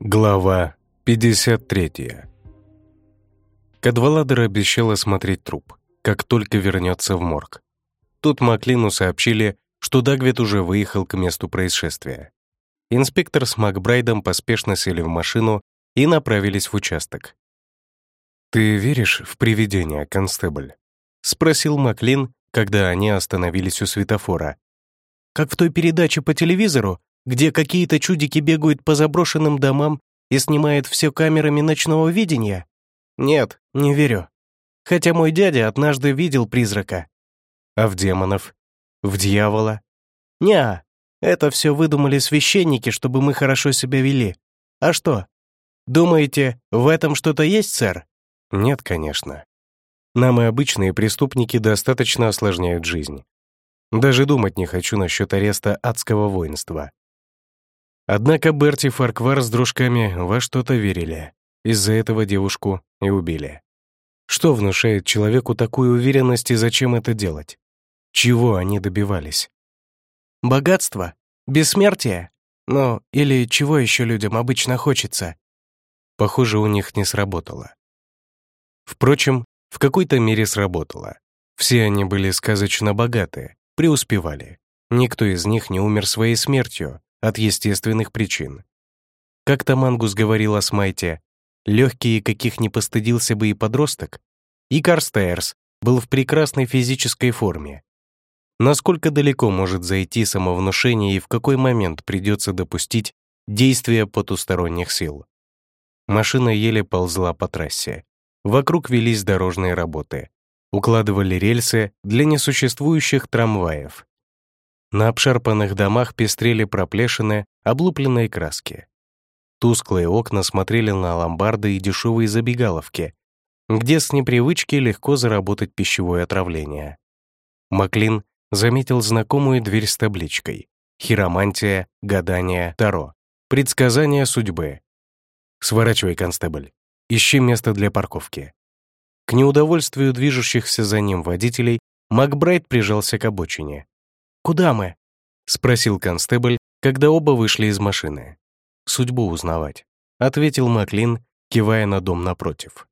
Глава 53 Кадваладер обещал осмотреть труп, как только вернется в морг. Тут Маклину сообщили, что Дагвит уже выехал к месту происшествия. Инспектор с Макбрайдом поспешно сели в машину и направились в участок. «Ты веришь в привидения, констебль?» — спросил Маклин, когда они остановились у светофора. «Как в той передаче по телевизору, где какие-то чудики бегают по заброшенным домам и снимают все камерами ночного видения? Нет, не верю. Хотя мой дядя однажды видел призрака. А в демонов? В дьявола? Неа, это все выдумали священники, чтобы мы хорошо себя вели. А что? Думаете, в этом что-то есть, сэр? Нет, конечно. Нам и обычные преступники достаточно осложняют жизнь. Даже думать не хочу насчет ареста адского воинства. Однако Берти Фарквар с дружками во что-то верили. Из-за этого девушку и убили. Что внушает человеку такую уверенность и зачем это делать? Чего они добивались? Богатство? Бессмертие? Ну, или чего еще людям обычно хочется? Похоже, у них не сработало. Впрочем, в какой-то мере сработало. Все они были сказочно богаты, преуспевали. Никто из них не умер своей смертью, от естественных причин. Как-то Мангус говорил о Смайте, легкие каких не постыдился бы и подросток, и Карстейрс был в прекрасной физической форме. Насколько далеко может зайти самовнушение и в какой момент придется допустить действия потусторонних сил? Машина еле ползла по трассе. Вокруг велись дорожные работы. Укладывали рельсы для несуществующих трамваев. На обшарпанных домах пестрели проплешины, облупленные краски. Тусклые окна смотрели на ломбарды и дешевые забегаловки, где с непривычки легко заработать пищевое отравление. Маклин заметил знакомую дверь с табличкой «Хиромантия, гадание, таро. Предсказание судьбы». «Сворачивай, констебль. Ищи место для парковки». К неудовольствию движущихся за ним водителей Макбрайт прижался к обочине. «Куда мы?» — спросил констебль, когда оба вышли из машины. «Судьбу узнавать», — ответил Маклин, кивая на дом напротив.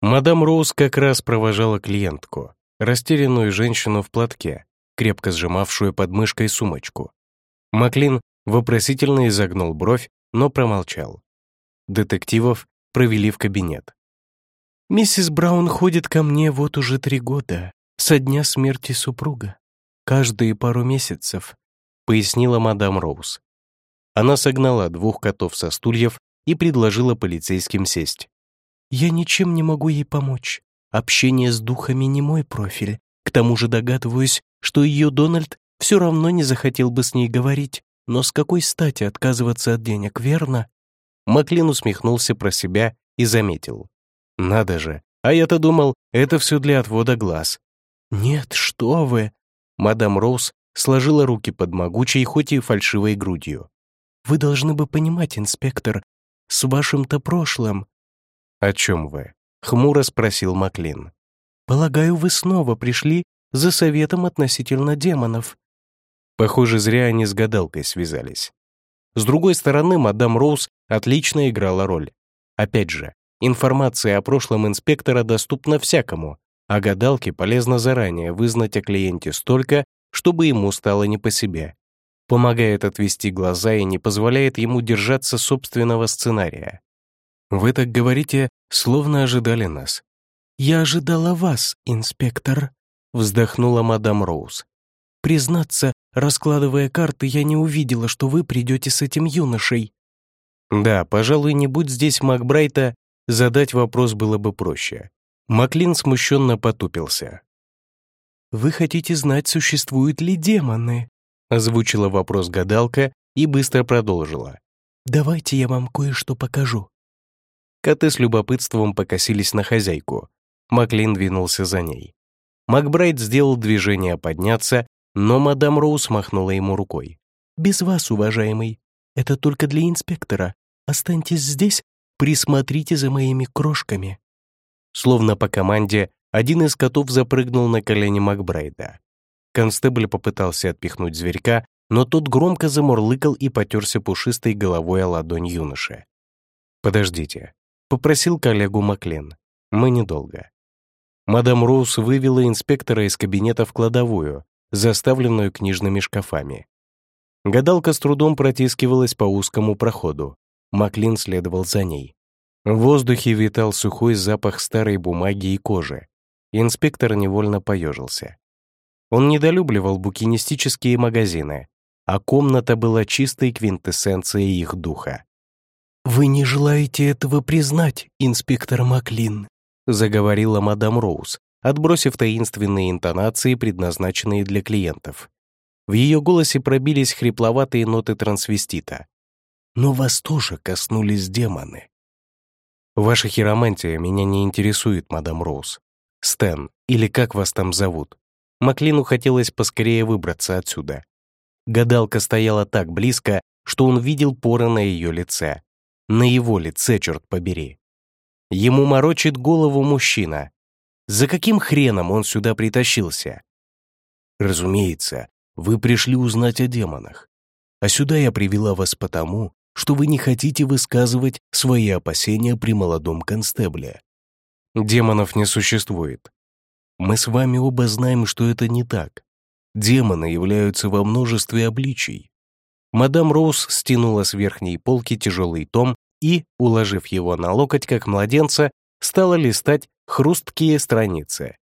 Мадам Роуз как раз провожала клиентку, растерянную женщину в платке, крепко сжимавшую под мышкой сумочку. Маклин вопросительно изогнул бровь, но промолчал. Детективов провели в кабинет. «Миссис Браун ходит ко мне вот уже три года со дня смерти супруга, каждые пару месяцев», пояснила мадам Роуз. Она согнала двух котов со стульев и предложила полицейским сесть. «Я ничем не могу ей помочь. Общение с духами не мой профиль. К тому же догадываюсь, что ее Дональд все равно не захотел бы с ней говорить. Но с какой стати отказываться от денег, верно?» Маклин усмехнулся про себя и заметил. «Надо же, а я-то думал, это все для отвода глаз. «Нет, что вы!» Мадам Роуз сложила руки под могучей, хоть и фальшивой грудью. «Вы должны бы понимать, инспектор, с вашим-то прошлым». «О чем вы?» — хмуро спросил Маклин. «Полагаю, вы снова пришли за советом относительно демонов». Похоже, зря они с гадалкой связались. С другой стороны, мадам Роуз отлично играла роль. Опять же, информация о прошлом инспектора доступна всякому, а гадалке полезно заранее вызнать о клиенте столько, чтобы ему стало не по себе. Помогает отвести глаза и не позволяет ему держаться собственного сценария. Вы так говорите, словно ожидали нас. «Я ожидала вас, инспектор», — вздохнула мадам Роуз. «Признаться, раскладывая карты, я не увидела, что вы придете с этим юношей». Да, пожалуй, не будь здесь Макбрайта, задать вопрос было бы проще. Маклин смущенно потупился. «Вы хотите знать, существуют ли демоны?» озвучила вопрос гадалка и быстро продолжила. «Давайте я вам кое-что покажу». Коты с любопытством покосились на хозяйку. Маклин двинулся за ней. Макбрайт сделал движение подняться, но мадам Роуз махнула ему рукой. «Без вас, уважаемый. Это только для инспектора. Останьтесь здесь, присмотрите за моими крошками». Словно по команде, один из котов запрыгнул на колени Макбрайда. Констебль попытался отпихнуть зверька, но тот громко замурлыкал и потерся пушистой головой о ладонь юноши. «Подождите», — попросил коллегу Маклен. «Мы недолго». Мадам Роуз вывела инспектора из кабинета в кладовую, заставленную книжными шкафами. Гадалка с трудом протискивалась по узкому проходу. Маклин следовал за ней. В воздухе витал сухой запах старой бумаги и кожи. Инспектор невольно поежился. Он недолюбливал букинистические магазины, а комната была чистой квинтэссенцией их духа. «Вы не желаете этого признать, инспектор Маклин», заговорила мадам Роуз, отбросив таинственные интонации, предназначенные для клиентов. В ее голосе пробились хрипловатые ноты трансвестита. «Но вас тоже коснулись демоны». «Ваша хиромантия меня не интересует, мадам Роуз. Стэн, или как вас там зовут?» Маклину хотелось поскорее выбраться отсюда. Гадалка стояла так близко, что он видел поры на ее лице. На его лице, черт побери. Ему морочит голову мужчина. За каким хреном он сюда притащился? Разумеется, вы пришли узнать о демонах. А сюда я привела вас потому, что вы не хотите высказывать свои опасения при молодом констебле. Демонов не существует. Мы с вами оба знаем, что это не так. Демоны являются во множестве обличий. Мадам Роуз стянула с верхней полки тяжелый том и, уложив его на локоть, как младенца, стала листать хрусткие страницы.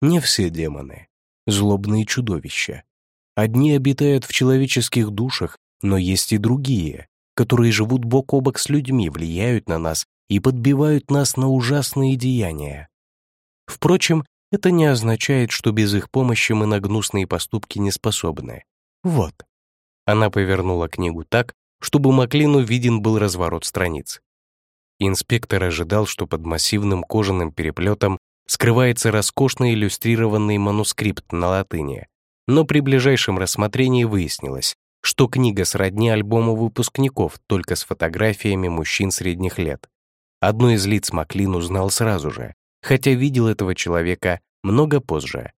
Не все демоны — злобные чудовища. Одни обитают в человеческих душах, но есть и другие, которые живут бок о бок с людьми, влияют на нас и подбивают нас на ужасные деяния. Впрочем, это не означает, что без их помощи мы на гнусные поступки не способны. Вот. Она повернула книгу так, чтобы Маклину виден был разворот страниц. Инспектор ожидал, что под массивным кожаным переплетом скрывается роскошно иллюстрированный манускрипт на латыни, но при ближайшем рассмотрении выяснилось, что книга сродни альбому выпускников только с фотографиями мужчин средних лет. Одно из лиц Маклин узнал сразу же, хотя видел этого человека много позже.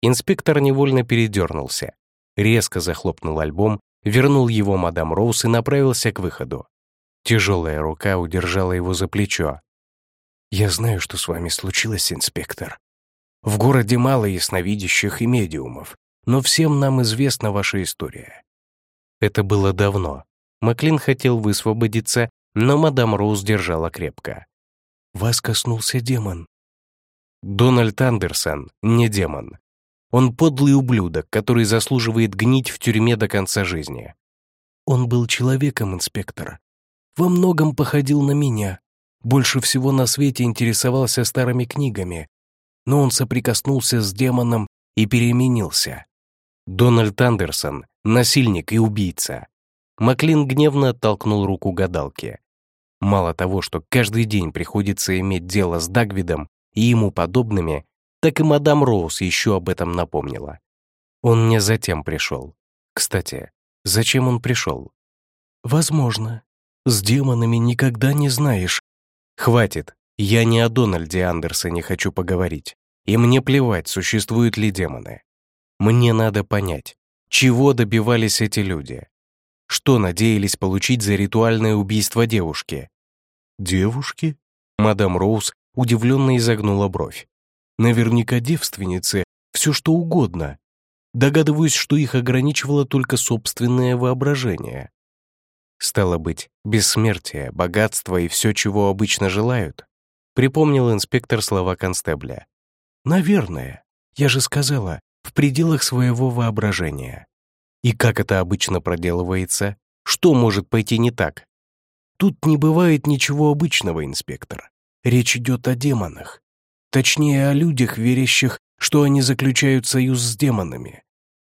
Инспектор невольно передернулся, резко захлопнул альбом, вернул его мадам Роуз и направился к выходу. Тяжелая рука удержала его за плечо. «Я знаю, что с вами случилось, инспектор. В городе мало ясновидящих и медиумов, но всем нам известна ваша история». Это было давно. Маклин хотел высвободиться, но мадам Роуз держала крепко. Вас коснулся демон. Дональд Андерсон не демон. Он подлый ублюдок, который заслуживает гнить в тюрьме до конца жизни. Он был человеком, инспектор. Во многом походил на меня. Больше всего на свете интересовался старыми книгами. Но он соприкоснулся с демоном и переменился. Дональд Андерсон — насильник и убийца. Маклин гневно оттолкнул руку гадалки. Мало того, что каждый день приходится иметь дело с Дагвидом и ему подобными, так и мадам Роуз еще об этом напомнила. Он не затем пришел. Кстати, зачем он пришел? Возможно. С демонами никогда не знаешь. Хватит. Я не о Дональде Андерсоне хочу поговорить. И мне плевать, существуют ли демоны. Мне надо понять, чего добивались эти люди. Что надеялись получить за ритуальное убийство девушки? «Девушки?» Мадам Роуз удивленно изогнула бровь. «Наверняка девственницы, все что угодно. Догадываюсь, что их ограничивало только собственное воображение». «Стало быть, бессмертие, богатство и все, чего обычно желают?» Припомнил инспектор слова констебля. «Наверное. Я же сказала, пределах своего воображения». «И как это обычно проделывается? Что может пойти не так?» Тут не бывает ничего обычного, инспектор. Речь идет о демонах. Точнее, о людях, верящих, что они заключают союз с демонами.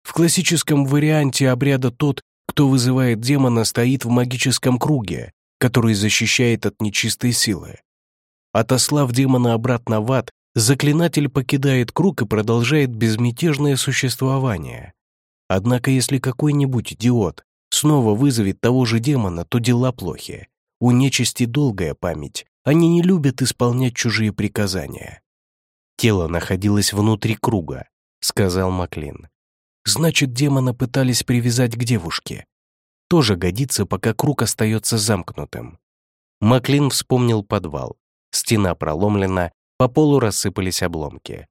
В классическом варианте обряда тот, кто вызывает демона, стоит в магическом круге, который защищает от нечистой силы. Отослав демона обратно в ад, заклинатель покидает круг и продолжает безмятежное существование. Однако если какой-нибудь идиот снова вызовет того же демона, то дела плохи. У нечисти долгая память, они не любят исполнять чужие приказания. Тело находилось внутри круга. сказал Маклин. «Значит, демона пытались привязать к девушке. Тоже годится, пока круг остается замкнутым». Маклин вспомнил подвал. Стена проломлена, по полу рассыпались обломки.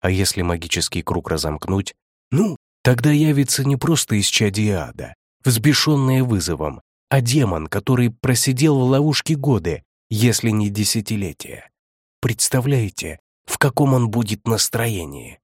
А если магический круг разомкнуть? Ну, тогда явится не просто исчадие ада, взбешенное вызовом, а демон, который просидел в ловушке годы, если не десятилетия. Представляете, в каком он будет настроении?